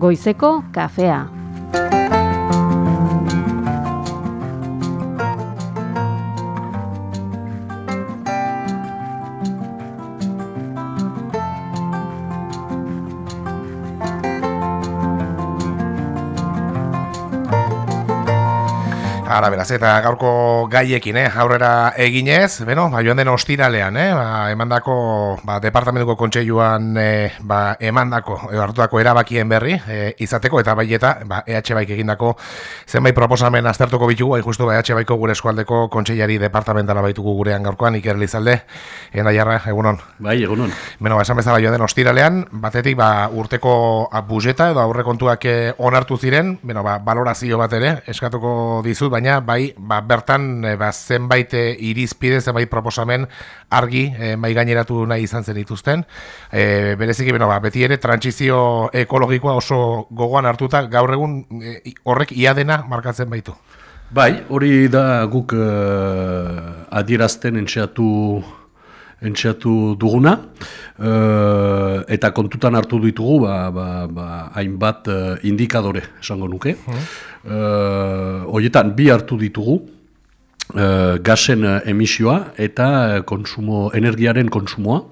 goizeko kafea. Ara, beraz, eta gaurko gaiekin, eh, aurrera eginez, beno, ba, joan den ostiralean, eh, ba, emandako, ba, departamentuko kontseiluan, eh, ba, emandako, edo hartuako erabakien berri, eh, izateko, eta bai eta, ba, EH baik egindako, zenbait proposamen aztertuko bitugu, bai, justu, ba, EH baiko gure eskualdeko kontseilari departamentala baitugu gurean gaurkoan, Iker Lizalde, enda jarra, egunon. Bai, egunon. Beno, ba, esan bezala joan den ostiralean, batetik, ba, urteko bujeta, edo aurrekontuak eh, onartu ziren, beno, ba, valorazio bat ere, eskatuko dizut, baina bai ba, bertan e, ba, zenbait e, irizpide, zenbait proposamen argi e, mai gaineratu nahi izan zen dituzten. E, bereziki, beno, ba, beti ere, trantzizio ekologikoa oso gogoan hartuta, gaur egun e, horrek ia dena markatzen baitu. Bai, hori da guk uh, adierazten entxeatu entxeatu duguna, eta kontutan hartu ditugu, ba, ba, ba, hainbat indikadore, esango nuke. Hmm. Uh, Horietan, bi hartu ditugu, uh, gasen emisioa eta konsumo, energiaren konsumoa.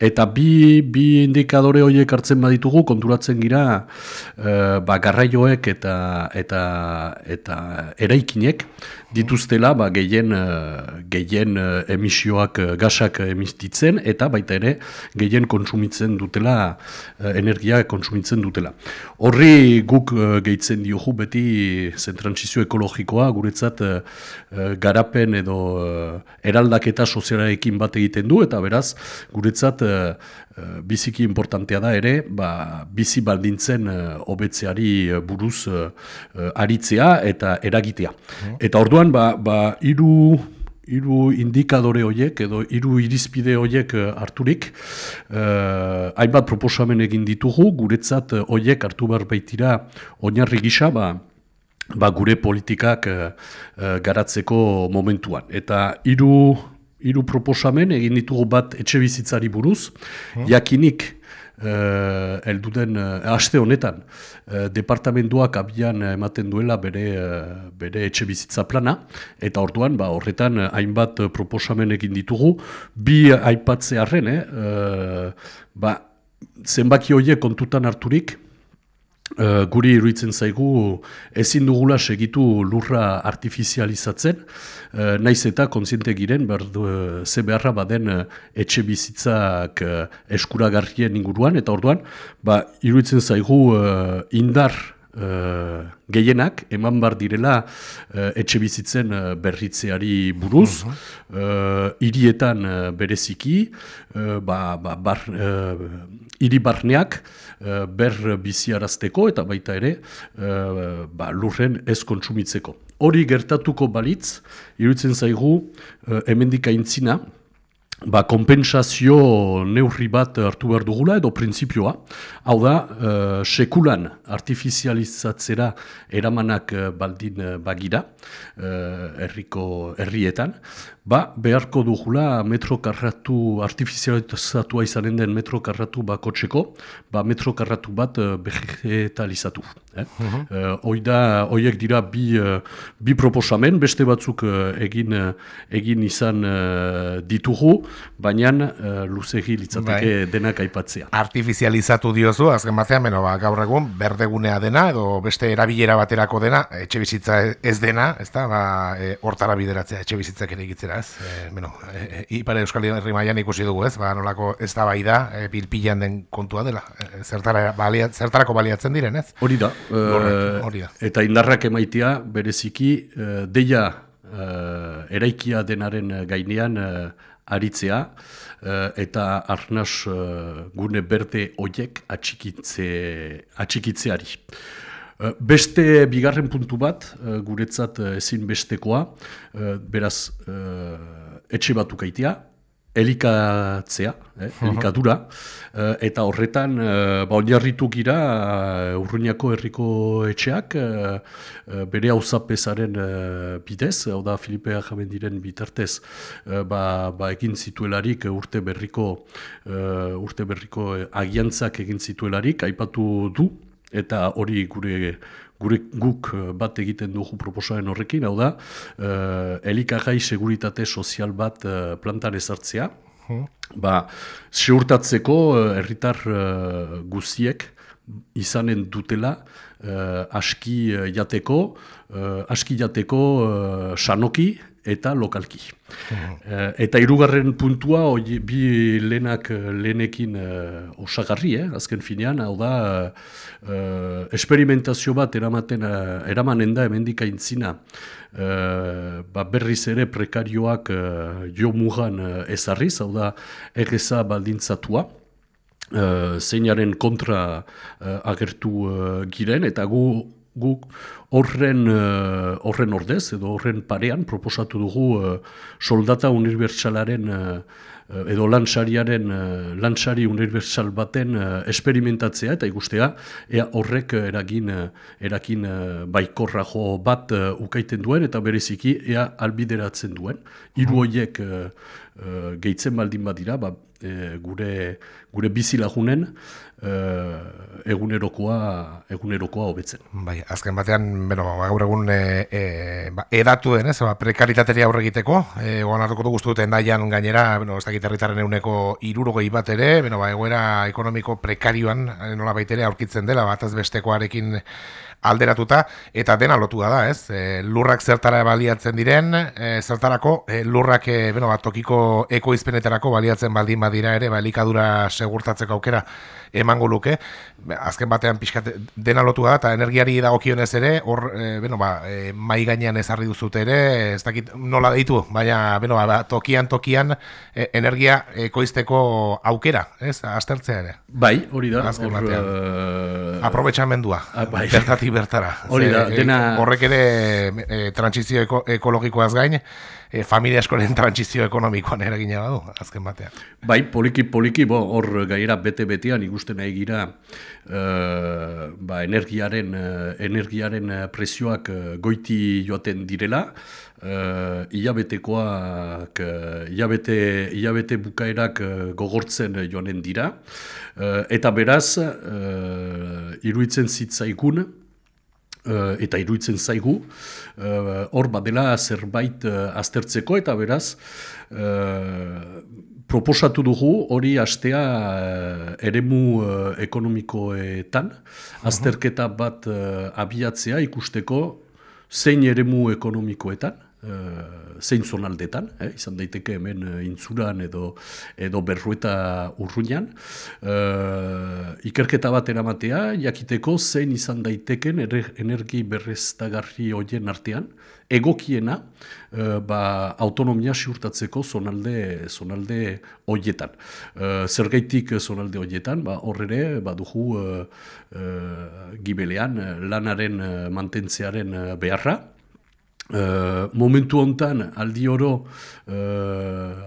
Eta bi, bi indikadore horiek hartzen baditugu, konturatzen gira uh, ba, garraioek eta, eta, eta eraikinek dituztela ba, gehien, uh, gehien uh, emisioak uh, gasak emititzen eta baita ere gehien kontsumitzen dutela, energia kontsumitzen dutela. Horri guk gehitzen diogu beti zentrantizio ekologikoa guretzat garapen edo eraldaketa sozialarekin bat egiten du eta beraz guretzat biziki importantea da ere ba, bizi baldintzen hobetzeari uh, buruz aritzea eta eragitea. Mhm. Eta orduan ba, ba, iru, iru indikadore horiek edo hiru irizpide horiek uh, harturik, uh, hainbat proposamen egin ditugu, guretzat horiek hartu behar baitira oinarri gisa, ba, ba gure politikak uh, garatzeko momentuan. Eta hiru hiru proposamen egin ditugu bat etxe bizitzari buruz, hmm. jakinik uh, elduden uh, aste honetan uh, departamentuak abian ematen duela bere, uh, bere etxe bizitza plana. Eta orduan ba, horretan hainbat proposamen egin ditugu. Bi aipatze harren uh, ba, zenbaki horiek kontutan harturik Uh, guri iruditzen zaigu ezin dugula segitu lurra artifizializatzen, uh, naiz eta kontziente giren, ber, uh, ze beharra baden uh, etxe bizitzak uh, eskuragarrien inguruan, eta orduan, ba, iruditzen zaigu uh, indar uh, gehienak eman bar direla uh, etxe bizitzen uh, berritzeari buruz, uh, irietan uh, bereziki, uh, ba, ba, bar, hiri barneak ber biziarazteko eta baita ere ba, lurren ez kontsumitzeko. Hori gertatuko balitz, iruditzen zaigu uh, hemendik aintzina, ba, kompensazio neurri bat hartu behar dugula edo printzipioa. Hau da, uh, sekulan artifizializatzera eramanak uh, baldin uh, bagira, uh, erriko herrietan, ba, beharko dugula metrokarratu artifizializatua izanen den metrokarratu bakotxeko, ba, metrokarratu bat uh, vegetalizatu. Eh? Uh -huh. uh, oida, oiek dira bi, uh, bi proposamen, beste batzuk uh, egin, uh, egin izan ditugu, baina uh, luzegi litzateke bai. denak aipatzea. Artifizializatu diozu, azken batean, beno, ba, gaur egun, berdegunea dena, edo beste erabilera baterako dena, etxe bizitza ez dena, ez da, ba, e, hortara bideratzea etxe bizitzak ere egitzera, ez? E, bueno, e, e, ipare Euskal Herri maian ikusi dugu, ez? Ba, nolako ez da bai da, e, bilpilan den kontua dela, e, zertara, balia, zertarako baliatzen diren, ez? Hori da, hori da. Eta indarrak emaitia, bereziki, deia eraikia denaren gainean aritzea uh, eta arnaz uh, gune berde hoiek atxikitze, atxikitzeari. Uh, beste bigarren puntu bat, uh, guretzat uh, ezin bestekoa, beraz etxe batukaitia, elikatzea, eh, elikadura, eta horretan, ba, onjarritu gira, urruñako herriko etxeak, bere hau zapesaren uh, bidez, hau da Filipea diren bitartez, ba, ba egin zituelarik urte berriko, urte berriko agiantzak egin zituelarik, aipatu du, eta hori gure gure guk bat egiten dugu proposaren horrekin, hau da, uh, elikagai seguritate sozial bat uh, plantan ezartzea, ba, seurtatzeko herritar uh, guziek izanen dutela uh, aski jateko, uh, aski jateko uh, sanoki eta lokalki. Uh, eta hirugarren puntua, oi, bi lehenak lehenekin uh, osagarri, eh, azken finean, hau da, uh, esperimentazio bat eramaten, uh, eramanen da hemendik aintzina, uh, ba berriz ere prekarioak uh, jo mugan uh, ezarriz, hau da, egeza baldintzatua, uh, zeinaren kontra uh, agertu uh, giren, eta gu guk horren uh, horren ordez edo horren parean proposatu dugu uh, soldata unibertsalaren uh, edo lansariaren uh, lansari unibertsal baten uh, esperimentatzea eta ikustea ea horrek eragin erakin uh, baikorra jo bat uh, ukaiten duen eta bereziki ea albideratzen duen. Hiru hoiek uh, uh, gehitzen baldin badira ba, gure gure bizi lagunen uh, egunerokoa egunerokoa hobetzen. Bai, azken batean, beno, gaur egun e, e, ba, edatu denez, ba, prekaritateria aurre egiteko, e, goan hartuko du guztu duten daian gainera, beno, ez dakit herritaren euneko irurogei bat ere, beno, ba, egoera ekonomiko prekarioan, nola baitere aurkitzen dela, bat bestekoarekin alderatuta eta dena lotua da, ez? E, lurrak zertara baliatzen diren, e, zertarako e, lurrak e, bueno, bat, tokiko ekoizpenetarako baliatzen baldin badira ere, ba, elikadura segurtatzeko aukera emango luke. Azken batean pixkat dena lotua da eta energiari dagokionez ere, hor e, bueno, ba, e, mai gainean ezarri duzute ere, ez dakit nola deitu, baina bueno, ba, tokian tokian e, energia ekoizteko aukera, ez? Aztertzea ere. Bai, hori da. Azken batean. Uh... Aprobetxamendua. Ah, bai bertara. Hori da, eh, dena... Horrek ere e, transizio eko, ekologikoaz gain, e, familia eskoren transizio ekonomikoan eragina badu, azken batean. Bai, poliki, poliki, bo, hor gaira bete-betean ikusten nahi gira uh, ba, energiaren, energiaren prezioak goiti joaten direla, uh, ilabetekoak, ilabete, ilabete bukaerak gogortzen joanen dira, eta beraz, uh, iruitzen zitzaikun, Uh, eta iruditzen zaigu, uh, hor uh, badela zerbait uh, aztertzeko eta beraz proposatu dugu hori astea eremu ekonomikoetan, azterketa bat abiatzea ikusteko zein eremu ekonomikoetan, zein zonaldetan, eh, izan daiteke hemen uh, intzuran edo, edo berrueta urruinan, uh, ikerketa bat eramatea, jakiteko zein izan daiteken energi berreztagarri hoien artean, egokiena uh, ba, autonomia siurtatzeko zonalde, zonalde hoietan. Uh, zergaitik zonalde hoietan, ba, horre badugu uh, uh, gibelean lanaren mantentzearen beharra, Uh, momentu hontan aldi oro uh,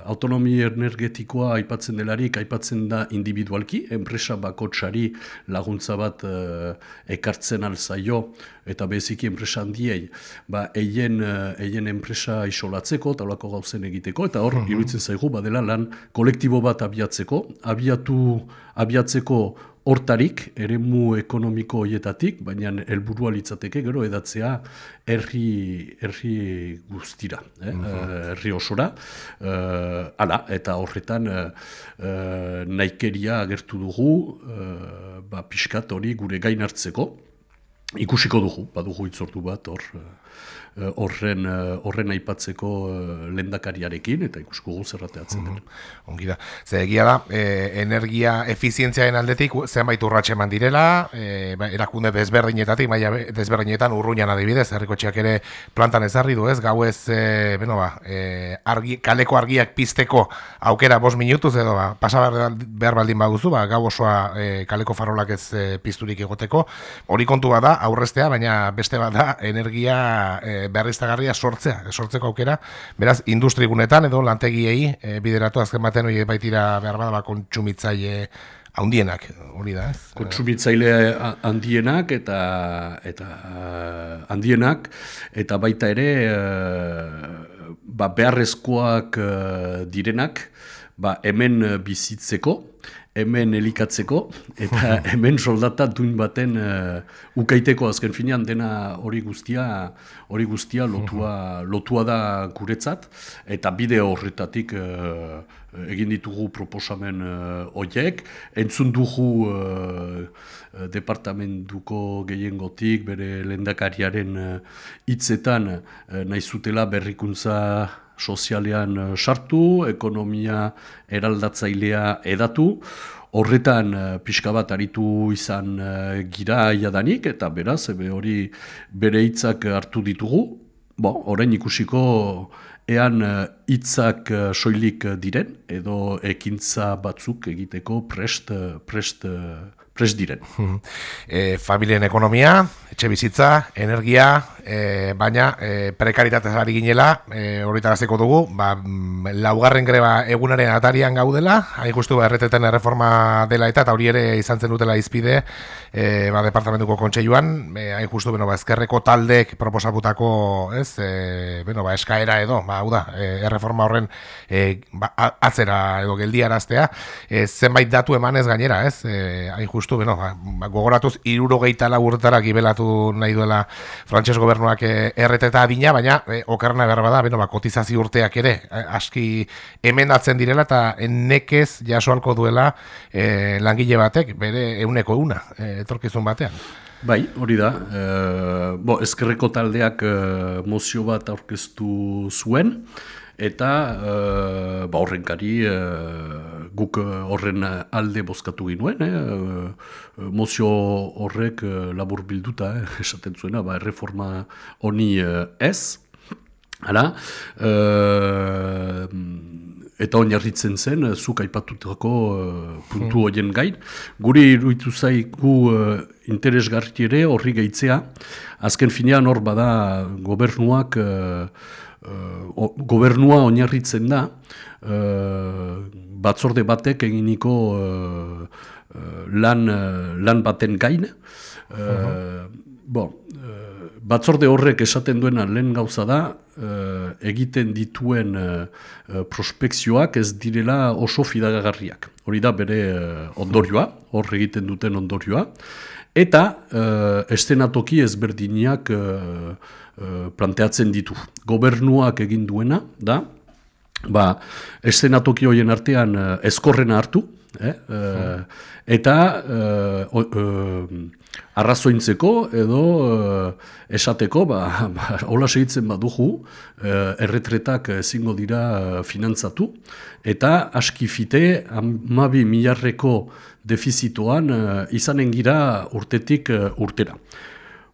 autonomi energetikoa aipatzen delarik aipatzen da individualki, enpresa bakotsari laguntza bat uh, ekartzen alzaio eta beziki enpresa handiei. Ba, eien, uh, eien enpresa isolatzeko, taulako gauzen egiteko, eta hor, uh iruditzen zaigu, badela lan kolektibo bat abiatzeko, abiatu abiatzeko hortarik, eremu ekonomiko hoietatik, baina helburua litzateke gero edatzea herri, herri guztira, eh? uh herri osora. Uh, ala, eta horretan uh, naikeria agertu dugu, uh, ba, pixkat hori gure gain hartzeko, ikusiko dugu, badugu itzortu bat hor, Eh, horren eh, horren aipatzeko eh, lendakariarekin eta ikusko gu zerrateatzen mm Ongi da. Ze egia da, energia efizientziaren aldetik zenbait urratxe eman direla, e, erakunde desberdinetatik, maila desberdinetan urruñan adibidez, herrikotxeak ere plantan ezarri du, ez? Gau ez, e, beno ba, e, argi, kaleko argiak pizteko aukera bos minutuz edo ba, pasa behar baldin baduzu, ba, gau osoa e, kaleko farolak ez e, pizturik egoteko. Hori kontu da aurrestea, baina beste bat da, energia e, beharriztagarria sortzea, sortzeko aukera, beraz, industrigunetan edo lantegiei e, bideratu azken baten hori baitira behar bada ba, kontsumitzaile handienak, hori da? Kontsumitzaile handienak eta eta handienak eta baita ere e, ba, beharrezkoak e, direnak ba, hemen bizitzeko hemen elikatzeko, eta hemen soldata duin baten uh, ukaiteko azken finean dena hori guztia hori guztia lotua, lotua da guretzat, eta bide horretatik uh, egin ditugu proposamen uh, oiek, entzun dugu uh, departamentuko gehiengotik, bere lendakariaren hitzetan uh, nahi zutela berrikuntza sozialean eh, sartu, ekonomia eraldatzailea edatu, horretan uh, pixka bat aritu izan uh, gira jadanik, eta beraz, ebe hori bere hitzak hartu ditugu, bo, orain ikusiko ean hitzak soilik diren, edo ekintza batzuk egiteko prest, prest, prest diren. E, familien ekonomia, etxe bizitza, energia, e, baina e, prekaritatez ari ginela, e, dugu, ba, mm, laugarren greba egunaren atarian gaudela, hain justu erreteten erreforma dela eta, eta hori ere izan zen dutela izpide, e, ba, departamentuko kontseiluan, e, hain justu, beno, ba, ezkerreko taldek proposaputako, ez, e, beno, ba, eskaera edo, ba, hau da, e, erreforma horren e, ba, atzera edo geldiaraztea, e, zenbait datu emanez gainera, ez, e, hain justu, beno, ba, ba gogoratuz, irurogeita laburtara gibelatu nahi duela Frantses gobernuak eh, erreteta adina, baina e, okarna behar bada, beno, ba, kotizazio urteak ere, eh, aski emendatzen direla eta nekez jasoalko duela e, langile batek, bere euneko una, e, etorkizun batean. Bai, hori da. E, bo, ezkerreko taldeak e, mozio bat aurkeztu zuen, eta e, ba, horrenkari e, guk horren alde bozkatu ginuen, e, mozio horrek labur bilduta, eh, esaten zuena, ba, erreforma honi ez, Hala, eta oinarritzen zen, zuk aipatutako puntu hmm. horien gain. Guri iruditu zaigu uh, interesgarri ere horri gehitzea. Azken finean hor bada gobernuak uh, gobernua oinarritzen da, batzorde batek eginiko uh, lan, lan baten gain. Uh, bon, batzorde horrek esaten duena lehen gauza da, egiten dituen prospekzioak ez direla oso fidagagarriak. Hori da bere ondorioa, hor egiten duten ondorioa. Eta uh, estenatoki ezberdinak uh, Eh, planteatzen ditu. Gobernuak egin duena, da, ba, eszenatoki hoien artean uh, eskorrena hartu, eh? uh, eta uh, uh, arrazointzeko edo esateko, ba, ba, hola segitzen badugu, uh, erretretak ezingo dira finantzatu, eta aski fite, amabi milarreko defizitoan izanen gira urtetik urtera.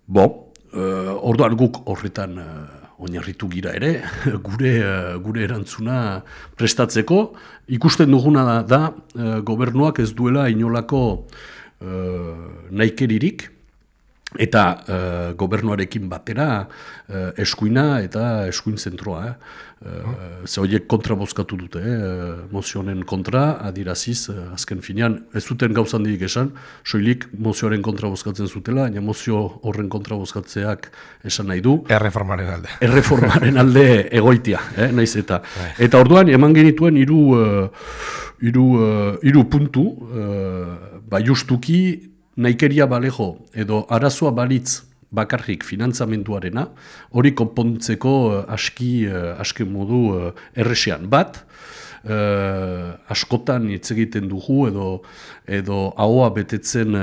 Bo, orduan guk horretan oinarritu gira ere, gure, uh, gure erantzuna prestatzeko, ikusten duguna da, da uh, gobernuak ez duela inolako uh, naikeririk, eta uh, gobernuarekin batera uh, eskuina eta eskuin zentroa. Eh. Uh, ze horiek kontra bozkatu dute, eh, mozionen kontra, adiraziz, azken finean, ez zuten gauzan didik esan, soilik mozioaren kontra bozkatzen zutela, baina mozio horren kontra bozkatzeak esan nahi du. Erreformaren alde. Erreformaren alde egoitia, eh, naiz eta. Bai. Eta orduan, eman genituen hiru uh, iru, uh, iru puntu, uh, ba justuki naikeria balejo edo arazoa balitz bakarrik finantzamenduarena, hori konpontzeko uh, aski, uh, aski modu uh, erresean. Bat, uh, askotan hitz egiten dugu edo edo ahoa betetzen,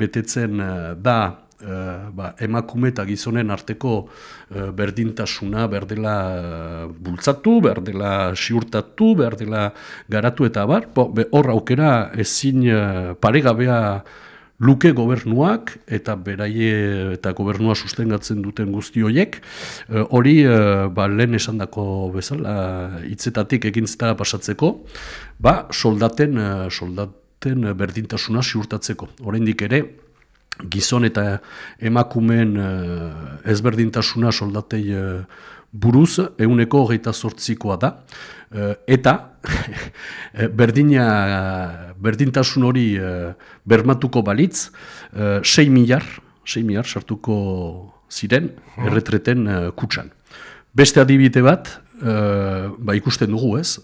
betetzen da uh, ba, emakume eta gizonen arteko uh, berdintasuna berdela bultzatu, berdela siurtatu, berdela garatu eta bar, hor aukera ezin paregabea luke gobernuak eta beraie eta gobernua sustengatzen duten guzti horiek. Eh, hori e, ba, lehen esandako bezala hitzetatik ekintzetara pasatzeko ba soldaten soldaten berdintasuna ziurtatzeko. Oraindik ere gizon eta emakumeen ezberdintasuna soldatei buruz euneko hogeita sortzikoa da eta berdina berdintasun hori uh, bermatuko balitz, uh, 6 miliar, 6 miliar sartuko ziren erretreten kutsan. Beste adibide bat, ba ikusten dugu ez,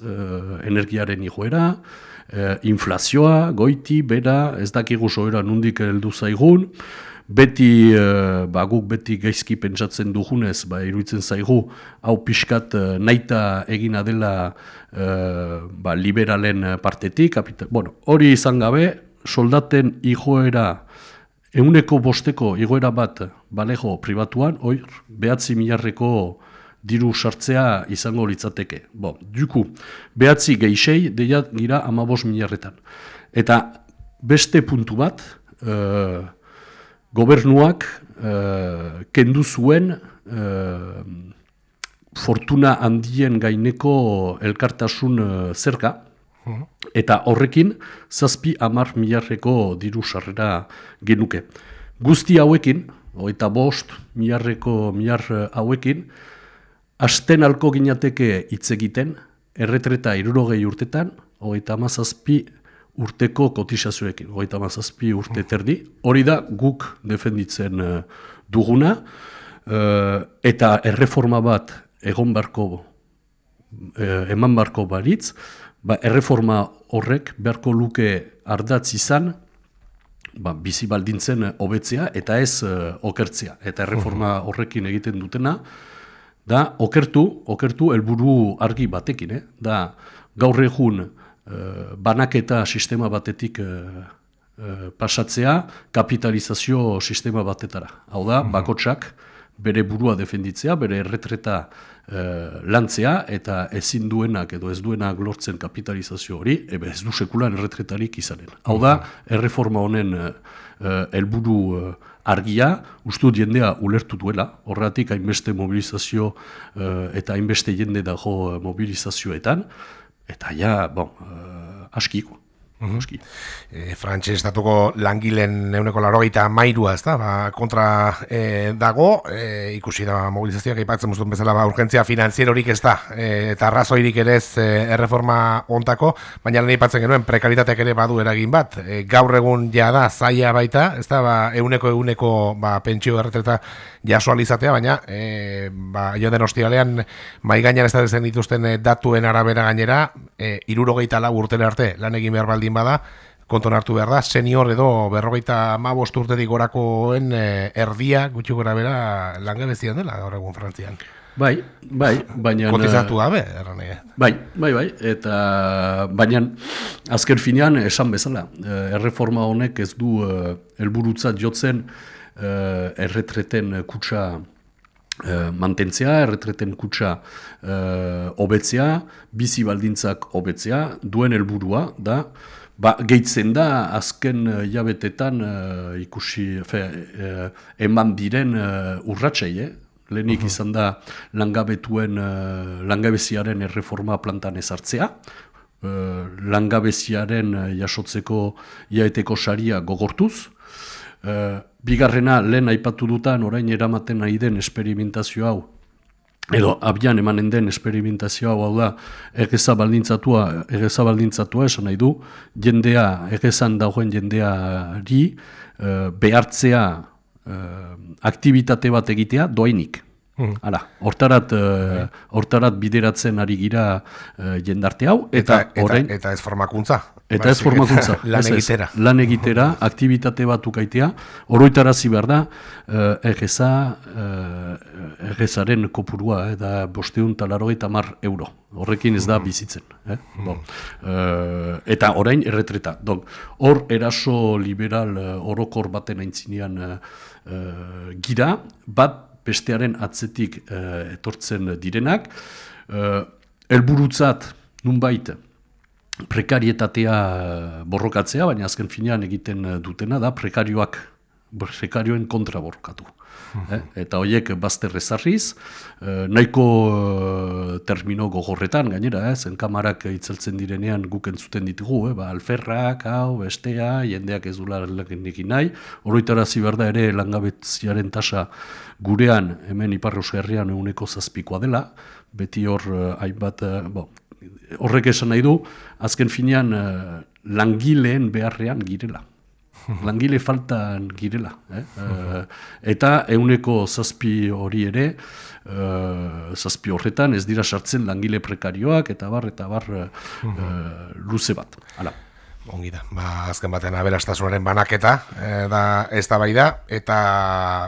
energiaren igoera, inflazioa, goiti, bera, ez dakigu soera nundik heldu zaigun, beti, e, ba, guk beti gaizki pentsatzen dugunez, ba, iruditzen zaigu, hau pixkat e, naita egina dela e, ba, liberalen partetik, kapital, bueno, hori izan gabe, soldaten igoera, euneko bosteko igoera bat balego pribatuan, hor, behatzi milarreko diru sartzea izango litzateke. Bo, duku, behatzi geixei, deia gira amabos milarretan. Eta beste puntu bat, e, gobernuak e, kendu zuen e, fortuna handien gaineko elkartasun e, zerka, eta horrekin zazpi amar milarreko diru sarrera genuke. Guzti hauekin, eta bost milarreko milar hauekin, Asten alko ginateke hitz egiten, erretreta irurogei urtetan, hogeita mazazpi urteko kotizazioekin, hogeita mazazpi urte terdi. Hori da guk defenditzen uh, duguna, uh, eta erreforma bat egon barko, uh, eman barko baritz, ba, erreforma horrek beharko luke ardatz izan, ba, bizi baldintzen hobetzea eta ez okertzea. Eta erreforma horrekin egiten dutena, da okertu, okertu helburu argi batekin, eh? da gaur egun eh, banaketa sistema batetik eh, eh, pasatzea kapitalizazio sistema batetara. Hau da, mhm. bakotsak bere burua defenditzea, bere erretreta eh, lantzea eta ezin duenak edo ez duenak lortzen kapitalizazio hori, ebe ez du sekulan erretretarik izanen. Hau da, mhm. erreforma honen helburu argia, ustu jendea ulertu duela, horretik hainbeste mobilizazio uh, eta hainbeste jende dago eh, mobilizazioetan, eta ja, bon, uh, askiko. Mm -hmm. e, Frantxe estatuko langilen euneko larogeita mairua, ez da, ba, kontra e, dago, e, ikusi da mobilizazioak ipatzen muztun bezala, ba, urgentzia finanzierorik ez da, e, eta razoirik ere ez e, erreforma ontako, baina lehen ipatzen genuen prekaritateak ere badu eragin bat, e, gaur egun ja da, zaila baita, ez da, ba, euneko euneko ba, pentsio erretreta jasualizatea, baina e, ba, jo den ostiralean mai ez da dituzten datuen arabera gainera, e, irurogeita lau urtele arte, lan egin behar baldin bada, konton hartu behar da, senior edo berrogeita ma urtetik gorakoen e, erdia, gutxi gora bera, langabezian dela, gaur egun frantzian. Bai, bai, baina... Kotizatu gabe, erran Bai, bai, bai, eta baina azker finean esan bezala, eh, erreforma honek ez du helburutzat jotzen erretreten kutsa Uh, mantentzea, erretreten kutsa uh, obetzea, bizi baldintzak obetzea, duen helburua da, ba, gehitzen da azken uh, jabetetan uh, ikusi, fe, uh, eman diren uh, urratxei, eh? lehenik uh izan da langabetuen, uh, langabeziaren erreforma plantan ezartzea, uh, langabeziaren uh, jasotzeko iaeteko saria gogortuz, uh, bigarrena lehen aipatu dutan orain eramaten nahi den esperimentazio hau, edo abian emanen den esperimentazio hau da egeza baldintzatua, egeza baldintzatua esan nahi du, jendea, egezan dagoen jendeari uh, behartzea uh, aktivitate bat egitea doainik. Hmm. Hala, hortarat, uh, hortarat bideratzen ari gira uh, jendarte hau, eta, eta, orain, eta, eta ez formakuntza. Eta ez formakuntza. lan egitera. lan egitera, aktivitate bat ukaitea, oroitarazi behar da, uh, egeza, uh, egezaren kopurua, eh, da bosteun talaro eta mar euro. Horrekin ez da hmm. bizitzen. Eh? Hmm. Bon. Uh, eta orain erretreta. Don, hor eraso liberal uh, orokor baten aintzinean uh, gira, bat bestearen atzetik uh, etortzen direnak. Uh, elburutzat, nunbait, prekarietatea borrokatzea, baina azken finean egiten dutena da prekarioak, prekarioen kontra borrokatu. Eh? Eta horiek bazter ezarriz, eh, nahiko eh, termino gogorretan, gainera, eh? zen kamarak itzeltzen direnean guk entzuten ditugu, eh? ba, alferrak, hau, bestea, jendeak ez dula nekin nahi, oroitara ziberda ere langabetziaren tasa gurean, hemen Iparros herrian eguneko zazpikoa dela, beti hor hainbat, bo, horrek esan nahi du, azken finean langileen beharrean girela langile faltan girela. Eh? Uh, eta euneko zazpi hori ere, uh, zazpi horretan ez dira sartzen langile prekarioak eta bar, eta bar uh, luze bat. Hala. Ongi da, ba, azken batean aberastasunaren banaketa e, da ez da bai da, eta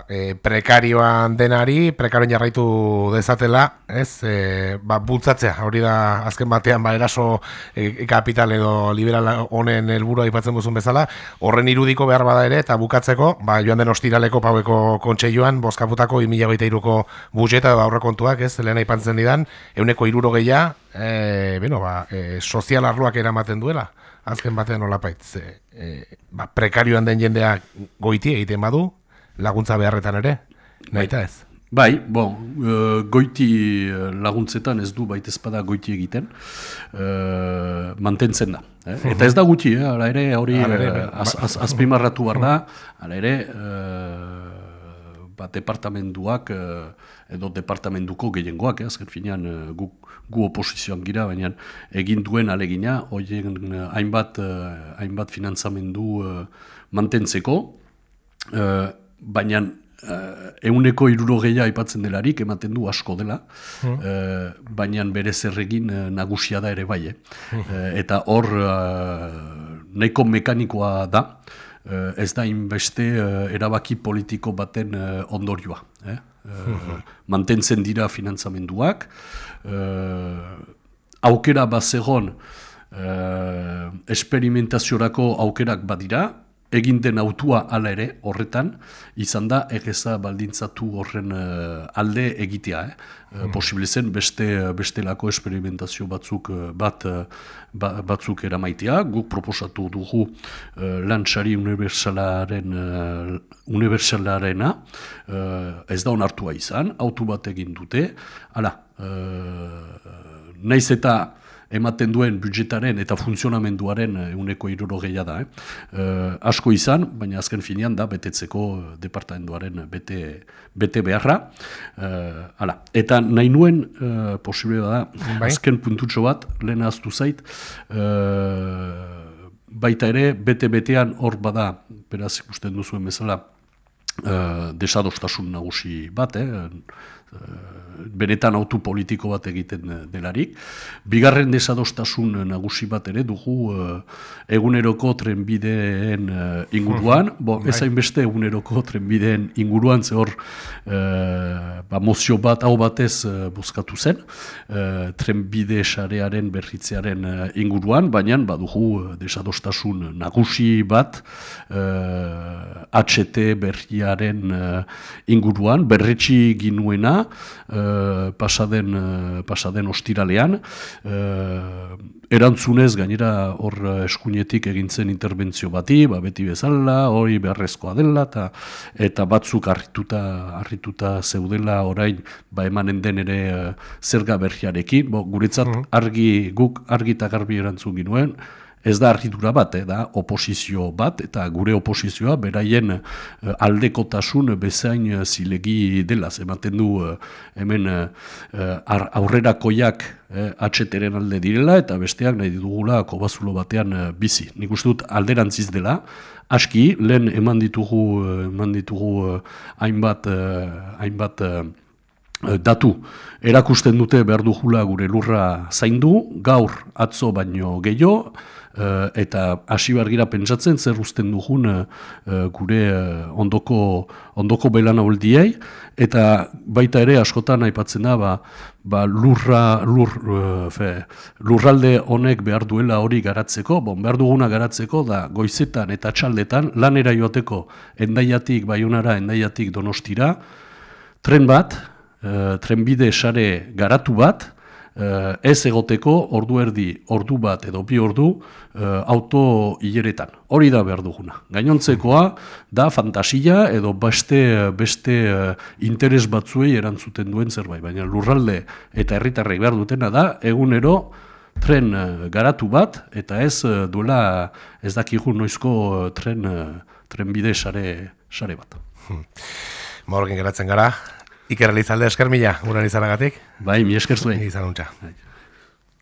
e, prekarioan denari, prekarioan jarraitu dezatela, ez, e, ba, bultzatzea, hori da azken batean ba, eraso e, kapital edo liberal honen helburua aipatzen buzun bezala, horren irudiko behar bada ere, eta bukatzeko, ba, joan den ostiraleko paueko kontxe joan, boskaputako 2008ko budjeta edo aurrekontuak, ez, lehen aipatzen didan, euneko iruro gehia, e, bueno, ba, e, sozial arloak eramaten duela, azken batean olapait, ze, e, ba, prekarioan den jendea goiti egiten badu, laguntza beharretan ere, nahi ez? Bai, bon, uh, goiti laguntzetan ez du baita ezpada goiti egiten, uh, mantentzen da. Eh? Eta ez da gutxi, eh? ala ere hori az, az, azpimarratu behar da, ala ere uh, ba, departamentuak edo departamentuko gehiengoak, eh? azken finean guk gu oposizioan gira, baina egin duen alegina, horien uh, hainbat, hainbat finantzamendu mantentzeko, baina uh, euneko iruro aipatzen delarik, ematen du asko dela, hmm. uh, baina bere zerregin uh, nagusia da ere bai, eh? uh, eta hor uh, nahiko mekanikoa da, ez da inbeste uh, erabaki politiko baten uh, ondorioa. Eh? Mantentzen dira finantzamenduak, aukera bat zegoen uh, esperimentaziorako aukerak badira, egin den autua ala ere horretan, izan da egeza baldintzatu horren uh, alde egitea. Eh? Mm. Posible zen beste, bestelako esperimentazio batzuk bat, ba, batzuk eramaitea. Guk proposatu dugu uh, lantsari universalaren, uh, universalarena, uh, ez da onartua izan, autu bat egin dute. Hala, uh, naiz eta ematen duen budgetaren eta funtzionamenduaren uneko iruro da. Eh? Uh, asko izan, baina azken finean da betetzeko departamentuaren bete, bete beharra. Uh, ala. Eta nahi nuen uh, posible da, bai. azken puntutxo bat, lehen aztu zait, uh, baita ere, bete-betean hor bada, beraz ikusten duzuen bezala, uh, desadostasun nagusi bat, eh? Benetan autu politiko bat egiten eh, delarik. Bigarren desadostasun nagusi bat ere dugu eguneroko trenbideen inguruan, bo, bai. ezain beste eguneroko trenbideen inguruan ze hor uh, ba, mozio bat hau batez buzkatu zen, uh, trenbide sarearen berritzearen inguruan, baina badugu desadostasun nagusi bat uh, HT berriaren inguruan, berretxi ginuena, uh, pasaden, uh, pasaden ostiralean. Uh, erantzunez, gainera hor eskuinetik egintzen interbentzio bati, ba, beti bezala, hori beharrezkoa dela, ta, eta batzuk harrituta, harrituta zeudela orain ba, emanen den ere uh, zerga berriarekin. Bo, guretzat mm. argi, guk argi eta garbi erantzun ginuen, ez da argitura bat, eh, da oposizio bat, eta gure oposizioa beraien eh, aldekotasun bezain eh, zilegi dela. Ematen du eh, hemen aurrerakoiak eh, atxeteren alde direla, eta besteak nahi dugula kobazulo batean bizi. Nik dut alderantziz dela, aski, lehen eman ditugu, eman ditugu hainbat, hainbat datu erakusten dute behar dugula gure lurra zaindu, gaur atzo baino gehiago, eta hasi bargira pentsatzen zer usten dugun uh, gure uh, ondoko, ondoko belana holdiei, eta baita ere askotan aipatzen da, ba, ba lurra, lur, fe, lurralde honek behar duela hori garatzeko, bon, behar duguna garatzeko da goizetan eta txaldetan lanera joateko endaiatik, baiunara, endaiatik donostira, tren bat, trenbide sare garatu bat, ez egoteko ordu erdi, ordu bat edo bi ordu uh, auto hileretan. Hori da behar duguna. Gainontzekoa da fantasia edo beste, beste uh, interes batzuei erantzuten duen zerbait. Baina lurralde eta herritarrek behar dutena da egunero tren garatu bat eta ez duela ez dakigu noizko tren, uh, tren bide sare, sare bat. Hmm. Morgen geratzen gara, Iker Elizalde esker mila, gure izanagatik. Bai, mi esker zuen. Izan untxa. Bai.